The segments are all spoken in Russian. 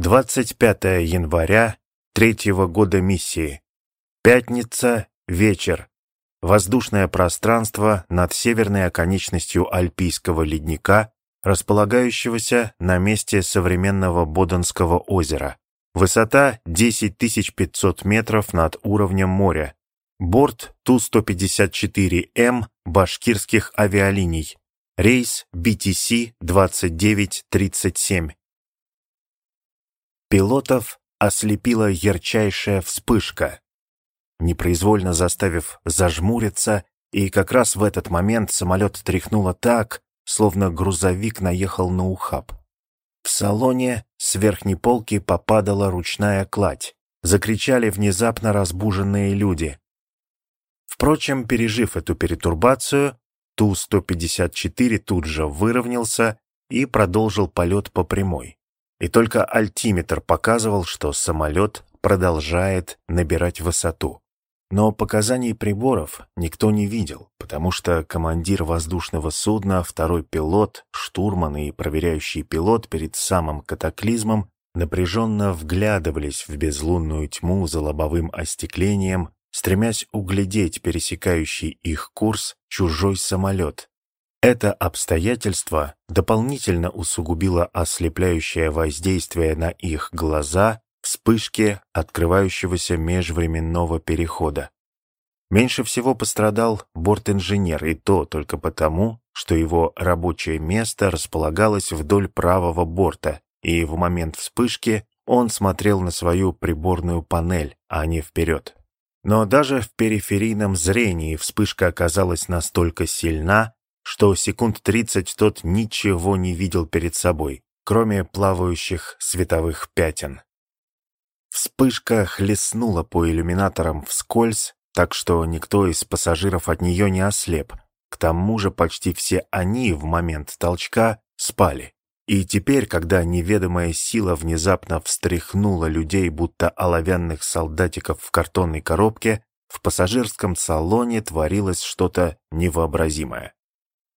25 января третьего года миссии. Пятница, вечер. Воздушное пространство над северной оконечностью Альпийского ледника, располагающегося на месте современного Боденского озера. Высота 10 500 метров над уровнем моря. Борт Ту-154М башкирских авиалиний. Рейс BTC-2937. Пилотов ослепила ярчайшая вспышка, непроизвольно заставив зажмуриться, и как раз в этот момент самолет тряхнуло так, словно грузовик наехал на ухаб. В салоне с верхней полки попадала ручная кладь. Закричали внезапно разбуженные люди. Впрочем, пережив эту перетурбацию, Ту-154 тут же выровнялся и продолжил полет по прямой. И только альтиметр показывал, что самолет продолжает набирать высоту. Но показаний приборов никто не видел, потому что командир воздушного судна, второй пилот, штурман и проверяющий пилот перед самым катаклизмом напряженно вглядывались в безлунную тьму за лобовым остеклением, стремясь углядеть пересекающий их курс чужой самолет. Это обстоятельство дополнительно усугубило ослепляющее воздействие на их глаза вспышки открывающегося межвременного перехода. Меньше всего пострадал борт-инженер, и то только потому, что его рабочее место располагалось вдоль правого борта, и в момент вспышки он смотрел на свою приборную панель, а не вперед. Но даже в периферийном зрении вспышка оказалась настолько сильна, что секунд тридцать тот ничего не видел перед собой, кроме плавающих световых пятен. Вспышка хлестнула по иллюминаторам вскользь, так что никто из пассажиров от нее не ослеп. К тому же почти все они в момент толчка спали. И теперь, когда неведомая сила внезапно встряхнула людей, будто оловянных солдатиков в картонной коробке, в пассажирском салоне творилось что-то невообразимое.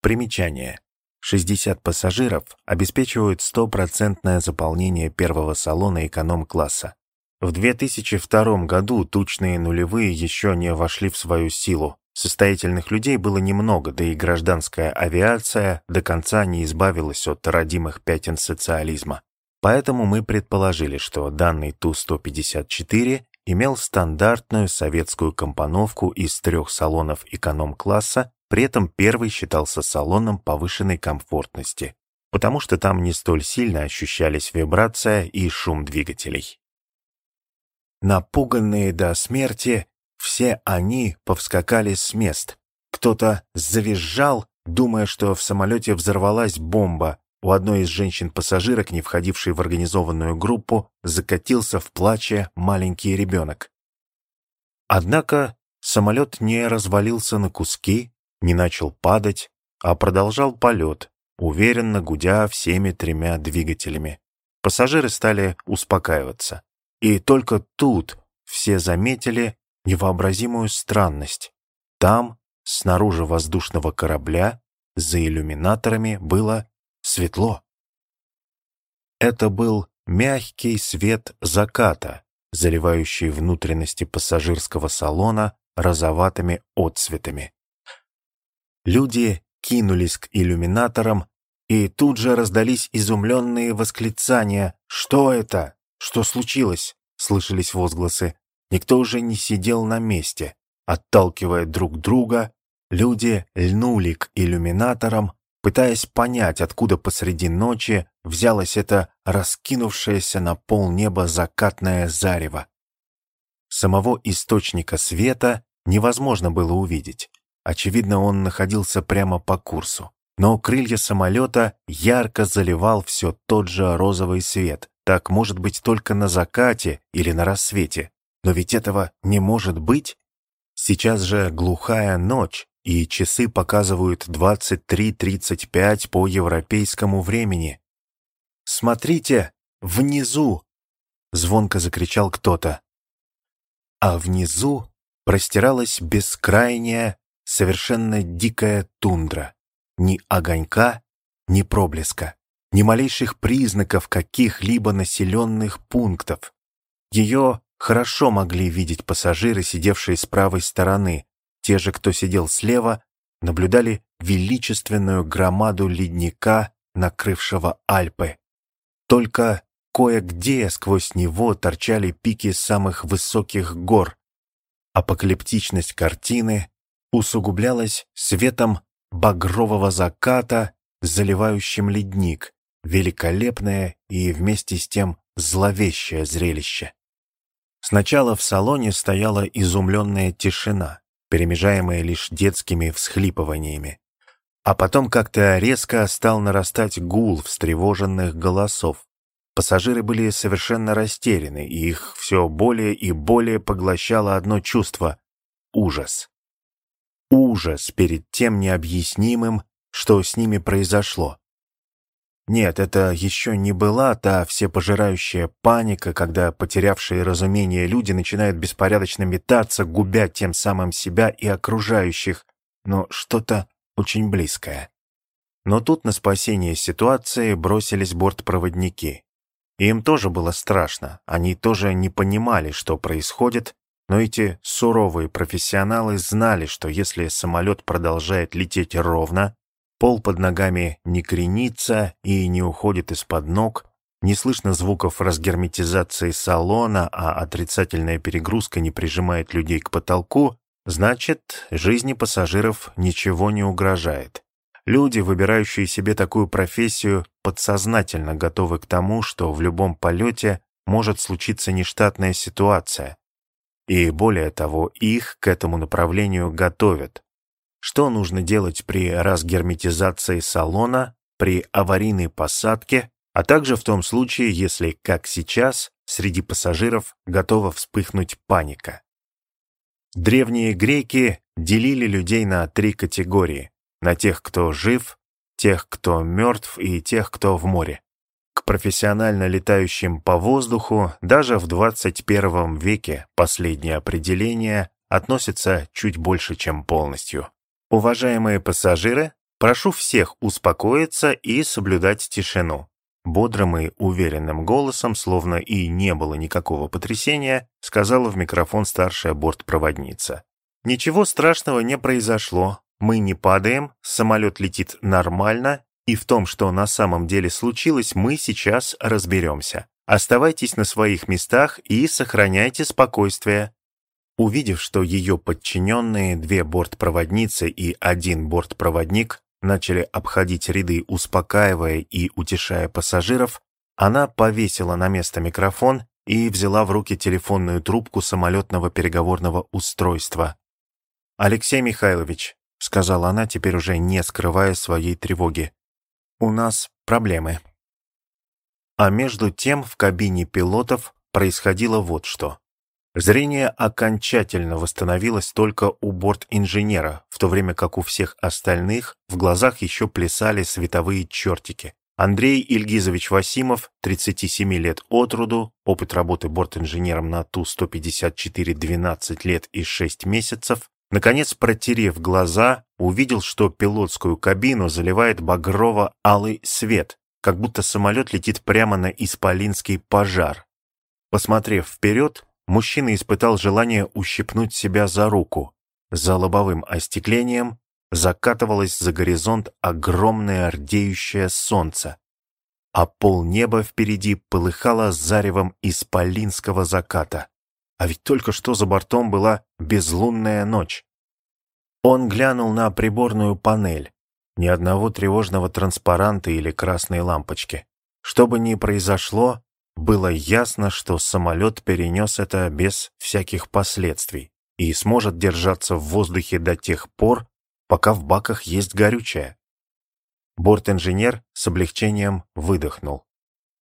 Примечание. 60 пассажиров обеспечивают стопроцентное заполнение первого салона эконом-класса. В 2002 году тучные нулевые еще не вошли в свою силу. Состоятельных людей было немного, да и гражданская авиация до конца не избавилась от родимых пятен социализма. Поэтому мы предположили, что данный Ту-154 имел стандартную советскую компоновку из трех салонов эконом-класса, при этом первый считался салоном повышенной комфортности, потому что там не столь сильно ощущались вибрация и шум двигателей. Напуганные до смерти, все они повскакали с мест. Кто-то завизжал, думая, что в самолете взорвалась бомба. У одной из женщин-пассажирок, не входившей в организованную группу, закатился в плаче маленький ребенок. Однако самолет не развалился на куски, не начал падать, а продолжал полет, уверенно гудя всеми тремя двигателями. Пассажиры стали успокаиваться. И только тут все заметили невообразимую странность. Там, снаружи воздушного корабля, за иллюминаторами было светло. Это был мягкий свет заката, заливающий внутренности пассажирского салона розоватыми отцветами. Люди кинулись к иллюминаторам, и тут же раздались изумленные восклицания «Что это? «Что случилось?» — слышались возгласы. Никто уже не сидел на месте. Отталкивая друг друга, люди льнули к иллюминаторам, пытаясь понять, откуда посреди ночи взялось это раскинувшееся на полнеба закатное зарево. Самого источника света невозможно было увидеть. Очевидно, он находился прямо по курсу. Но крылья самолета ярко заливал все тот же розовый свет, так может быть только на закате или на рассвете. Но ведь этого не может быть. Сейчас же глухая ночь, и часы показывают 23.35 по европейскому времени. «Смотрите, внизу!» — звонко закричал кто-то. А внизу простиралась бескрайняя, совершенно дикая тундра. Ни огонька, ни проблеска. ни малейших признаков каких-либо населенных пунктов. Ее хорошо могли видеть пассажиры, сидевшие с правой стороны. Те же, кто сидел слева, наблюдали величественную громаду ледника, накрывшего Альпы. Только кое-где сквозь него торчали пики самых высоких гор. Апокалиптичность картины усугублялась светом багрового заката, заливающим ледник, великолепное и вместе с тем зловещее зрелище. Сначала в салоне стояла изумленная тишина, перемежаемая лишь детскими всхлипываниями. А потом как-то резко стал нарастать гул встревоженных голосов. Пассажиры были совершенно растеряны, и их все более и более поглощало одно чувство — ужас. Ужас перед тем необъяснимым, что с ними произошло. Нет, это еще не была та всепожирающая паника, когда потерявшие разумение люди начинают беспорядочно метаться, губя тем самым себя и окружающих, но что-то очень близкое. Но тут на спасение ситуации бросились бортпроводники. Им тоже было страшно, они тоже не понимали, что происходит, но эти суровые профессионалы знали, что если самолет продолжает лететь ровно, Пол под ногами не кренится и не уходит из-под ног, не слышно звуков разгерметизации салона, а отрицательная перегрузка не прижимает людей к потолку, значит, жизни пассажиров ничего не угрожает. Люди, выбирающие себе такую профессию, подсознательно готовы к тому, что в любом полете может случиться нештатная ситуация. И более того, их к этому направлению готовят. Что нужно делать при разгерметизации салона, при аварийной посадке, а также в том случае, если, как сейчас, среди пассажиров готова вспыхнуть паника. Древние греки делили людей на три категории. На тех, кто жив, тех, кто мертв и тех, кто в море. К профессионально летающим по воздуху даже в 21 веке последнее определение относится чуть больше, чем полностью. Уважаемые пассажиры, прошу всех успокоиться и соблюдать тишину. Бодрым и уверенным голосом, словно и не было никакого потрясения, сказала в микрофон старшая бортпроводница. Ничего страшного не произошло. Мы не падаем, самолет летит нормально, и в том, что на самом деле случилось, мы сейчас разберемся. Оставайтесь на своих местах и сохраняйте спокойствие. Увидев, что ее подчиненные, две бортпроводницы и один бортпроводник начали обходить ряды, успокаивая и утешая пассажиров, она повесила на место микрофон и взяла в руки телефонную трубку самолетного переговорного устройства. «Алексей Михайлович», — сказала она, теперь уже не скрывая своей тревоги, — «у нас проблемы». А между тем в кабине пилотов происходило вот что. Зрение окончательно восстановилось только у борт-инженера, в то время как у всех остальных в глазах еще плясали световые чертики. Андрей Ильгизович Васимов, 37 лет от роду, опыт работы борт-инженером на Ту-154 12 лет и 6 месяцев, наконец, протерев глаза, увидел, что пилотскую кабину заливает багрово-алый свет, как будто самолет летит прямо на исполинский пожар. Посмотрев вперед, мужчина испытал желание ущипнуть себя за руку. За лобовым остеклением закатывалось за горизонт огромное рдеющее солнце, а полнеба впереди полыхало заревом исполинского заката. А ведь только что за бортом была безлунная ночь. Он глянул на приборную панель. Ни одного тревожного транспаранта или красной лампочки. Что бы ни произошло, было ясно, что самолет перенес это без всяких последствий и сможет держаться в воздухе до тех пор, пока в баках есть горючее. Борт-инженер с облегчением выдохнул.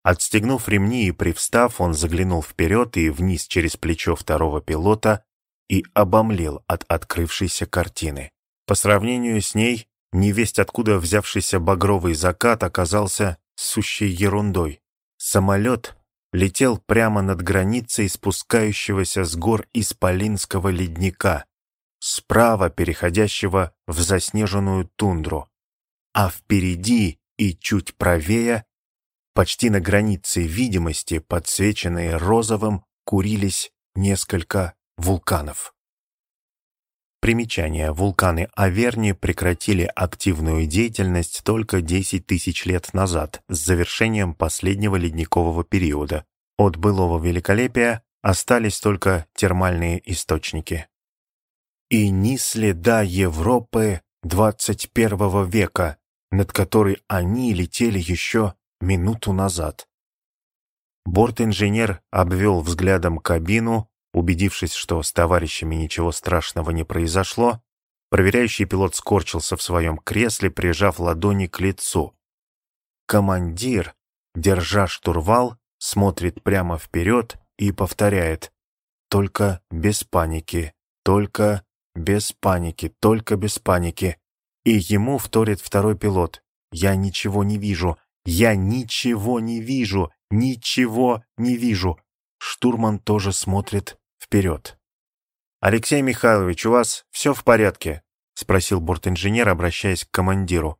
Отстегнув ремни и привстав, он заглянул вперед и вниз через плечо второго пилота и обомлел от открывшейся картины. По сравнению с ней, невесть откуда взявшийся багровый закат оказался сущей ерундой. Самолет летел прямо над границей спускающегося с гор Исполинского ледника, справа переходящего в заснеженную тундру, а впереди и чуть правее почти на границе видимости, подсвеченные розовым, курились несколько вулканов. Примечание. Вулканы Аверни прекратили активную деятельность только 10 тысяч лет назад, с завершением последнего ледникового периода. От былого великолепия остались только термальные источники. И ни следа Европы 21 века, над которой они летели еще минуту назад. Борт-инженер обвел взглядом кабину, убедившись, что с товарищами ничего страшного не произошло, проверяющий пилот скорчился в своем кресле, прижав ладони к лицу. Командир, держа штурвал, смотрит прямо вперед и повторяет «Только без паники, только без паники, только без паники». И ему вторит второй пилот «Я ничего не вижу, я ничего не вижу, ничего не вижу». Штурман тоже смотрит вперед. «Алексей Михайлович, у вас все в порядке?» — спросил бортинженер, обращаясь к командиру.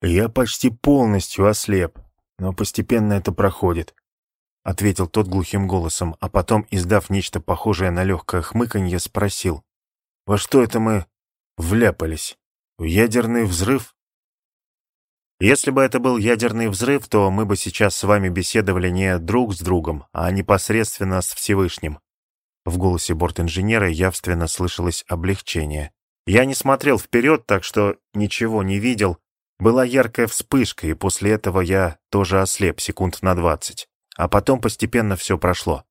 «Я почти полностью ослеп, но постепенно это проходит», — ответил тот глухим голосом, а потом, издав нечто похожее на легкое хмыканье, спросил. «Во что это мы вляпались? В ядерный взрыв?» Если бы это был ядерный взрыв, то мы бы сейчас с вами беседовали не друг с другом, а непосредственно с Всевышним. В голосе бортинженера явственно слышалось облегчение. Я не смотрел вперед, так что ничего не видел. Была яркая вспышка, и после этого я тоже ослеп секунд на двадцать. А потом постепенно все прошло.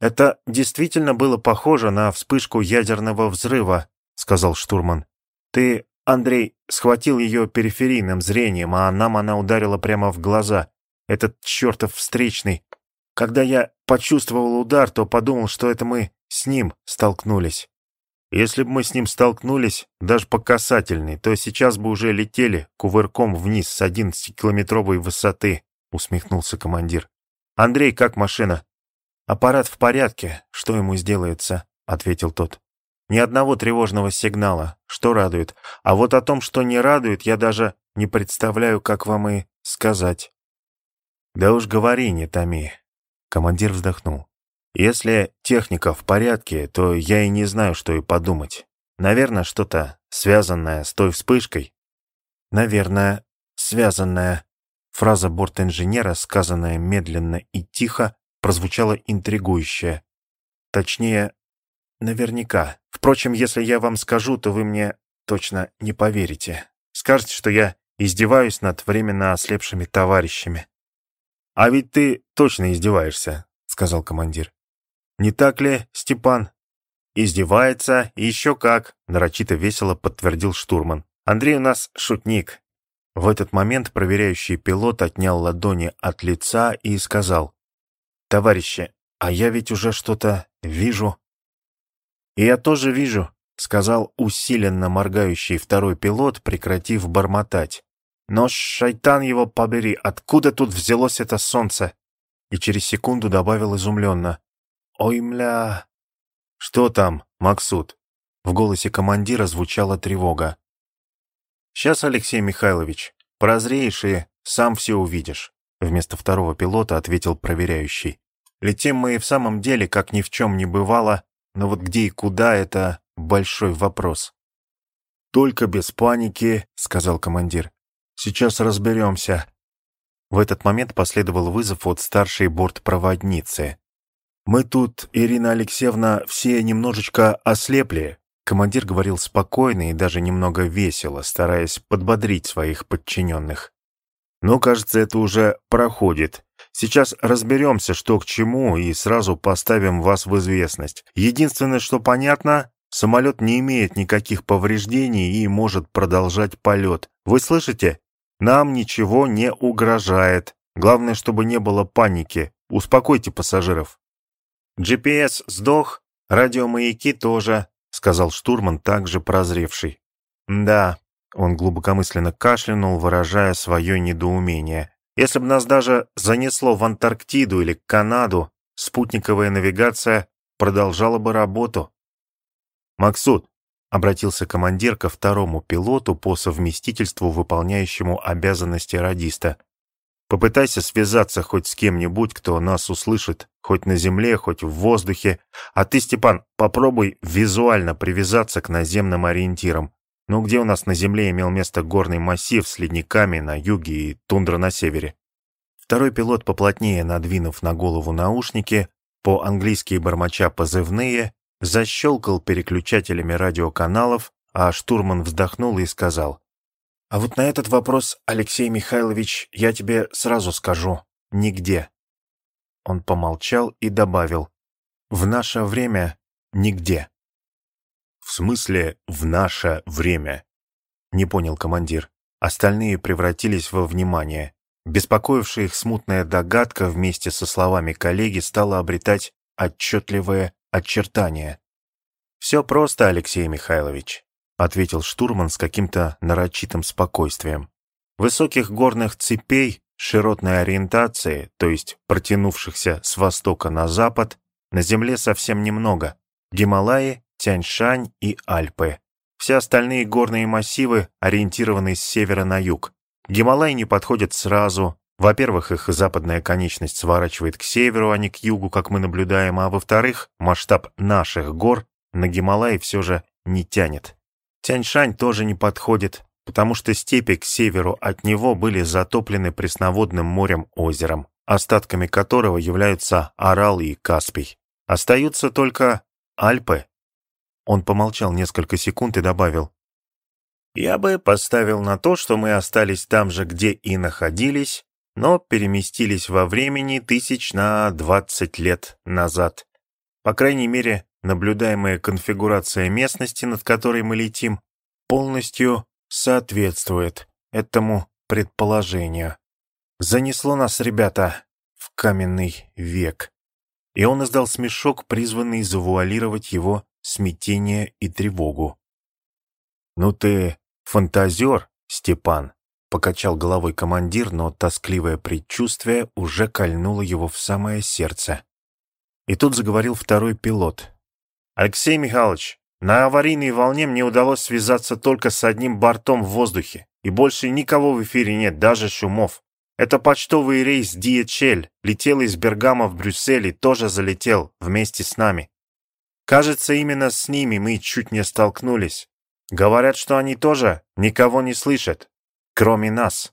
«Это действительно было похоже на вспышку ядерного взрыва», — сказал штурман. «Ты, Андрей, схватил ее периферийным зрением, а нам она ударила прямо в глаза. Этот чертов встречный. Когда я почувствовал удар, то подумал, что это мы с ним столкнулись. Если бы мы с ним столкнулись, даже по касательной, то сейчас бы уже летели кувырком вниз с 11-километровой высоты, усмехнулся командир. Андрей, как машина? Аппарат в порядке, что ему сделается, ответил тот. Ни одного тревожного сигнала, что радует. А вот о том, что не радует, я даже не представляю, как вам и сказать. Да уж говори, не томи. Командир вздохнул. «Если техника в порядке, то я и не знаю, что и подумать. Наверное, что-то связанное с той вспышкой». «Наверное, связанное». Фраза бортинженера, сказанная медленно и тихо, прозвучала интригующе. Точнее, наверняка. Впрочем, если я вам скажу, то вы мне точно не поверите. Скажете, что я издеваюсь над временно ослепшими товарищами. «А ведь ты точно издеваешься», — сказал командир. «Не так ли, Степан?» «Издевается, и еще как», — нарочито весело подтвердил штурман. «Андрей у нас шутник». В этот момент проверяющий пилот отнял ладони от лица и сказал. «Товарищи, а я ведь уже что-то вижу». «И я тоже вижу», — сказал усиленно моргающий второй пилот, прекратив бормотать. Но шайтан его побери, откуда тут взялось это солнце? И через секунду добавил изумленно. Ой, мля... Что там, Максут? В голосе командира звучала тревога. Сейчас, Алексей Михайлович, прозреешь и сам все увидишь. Вместо второго пилота ответил проверяющий. Летим мы и в самом деле, как ни в чем не бывало, но вот где и куда — это большой вопрос. «Только без паники», — сказал командир. Сейчас разберемся». В этот момент последовал вызов от старшей бортпроводницы. «Мы тут, Ирина Алексеевна, все немножечко ослепли». Командир говорил спокойно и даже немного весело, стараясь подбодрить своих подчиненных. «Но, кажется, это уже проходит. Сейчас разберемся, что к чему, и сразу поставим вас в известность. Единственное, что понятно, самолет не имеет никаких повреждений и может продолжать полет. Вы слышите? Нам ничего не угрожает. Главное, чтобы не было паники. Успокойте пассажиров. GPS сдох, радиомаяки тоже, сказал штурман, также прозревший. Да, он глубокомысленно кашлянул, выражая свое недоумение. Если бы нас даже занесло в Антарктиду или Канаду, спутниковая навигация продолжала бы работу. Максут, Обратился командир ко второму пилоту по совместительству, выполняющему обязанности радиста. Попытайся связаться хоть с кем-нибудь, кто нас услышит, хоть на земле, хоть в воздухе. А ты, Степан, попробуй визуально привязаться к наземным ориентирам. Ну, где у нас на земле имел место горный массив с ледниками на юге и тундра на севере? Второй пилот, поплотнее надвинув на голову наушники, по-английски бормоча позывные, защелкал переключателями радиоканалов, а штурман вздохнул и сказал, «А вот на этот вопрос, Алексей Михайлович, я тебе сразу скажу, нигде». Он помолчал и добавил, «В наше время нигде». «В смысле «в наше время»?» Не понял командир. Остальные превратились во внимание. Беспокоившая их смутная догадка вместе со словами коллеги стала обретать отчетливое очертание. «Все просто, Алексей Михайлович», — ответил штурман с каким-то нарочитым спокойствием. «Высоких горных цепей, широтной ориентации, то есть протянувшихся с востока на запад, на Земле совсем немного. Гималаи, Тяньшань и Альпы. Все остальные горные массивы ориентированы с севера на юг. Гималай не подходят сразу. Во-первых, их западная конечность сворачивает к северу, а не к югу, как мы наблюдаем, а во-вторых, масштаб наших гор на Гималай все же не тянет. Тяньшань тоже не подходит, потому что степи к северу от него были затоплены пресноводным морем-озером, остатками которого являются Арал и Каспий. Остаются только Альпы. Он помолчал несколько секунд и добавил, я бы поставил на то, что мы остались там же, где и находились, но переместились во времени тысяч на двадцать лет назад. По крайней мере, наблюдаемая конфигурация местности, над которой мы летим, полностью соответствует этому предположению. Занесло нас, ребята, в каменный век. И он издал смешок, призванный завуалировать его смятение и тревогу. «Ну ты «Фантазер, Степан», — покачал головой командир, но тоскливое предчувствие уже кольнуло его в самое сердце. И тут заговорил второй пилот. «Алексей Михайлович, на аварийной волне мне удалось связаться только с одним бортом в воздухе, и больше никого в эфире нет, даже шумов. Это почтовый рейс DHL, летел из Бергама в Брюссель и тоже залетел вместе с нами. Кажется, именно с ними мы чуть не столкнулись. Говорят, что они тоже никого не слышат, кроме нас.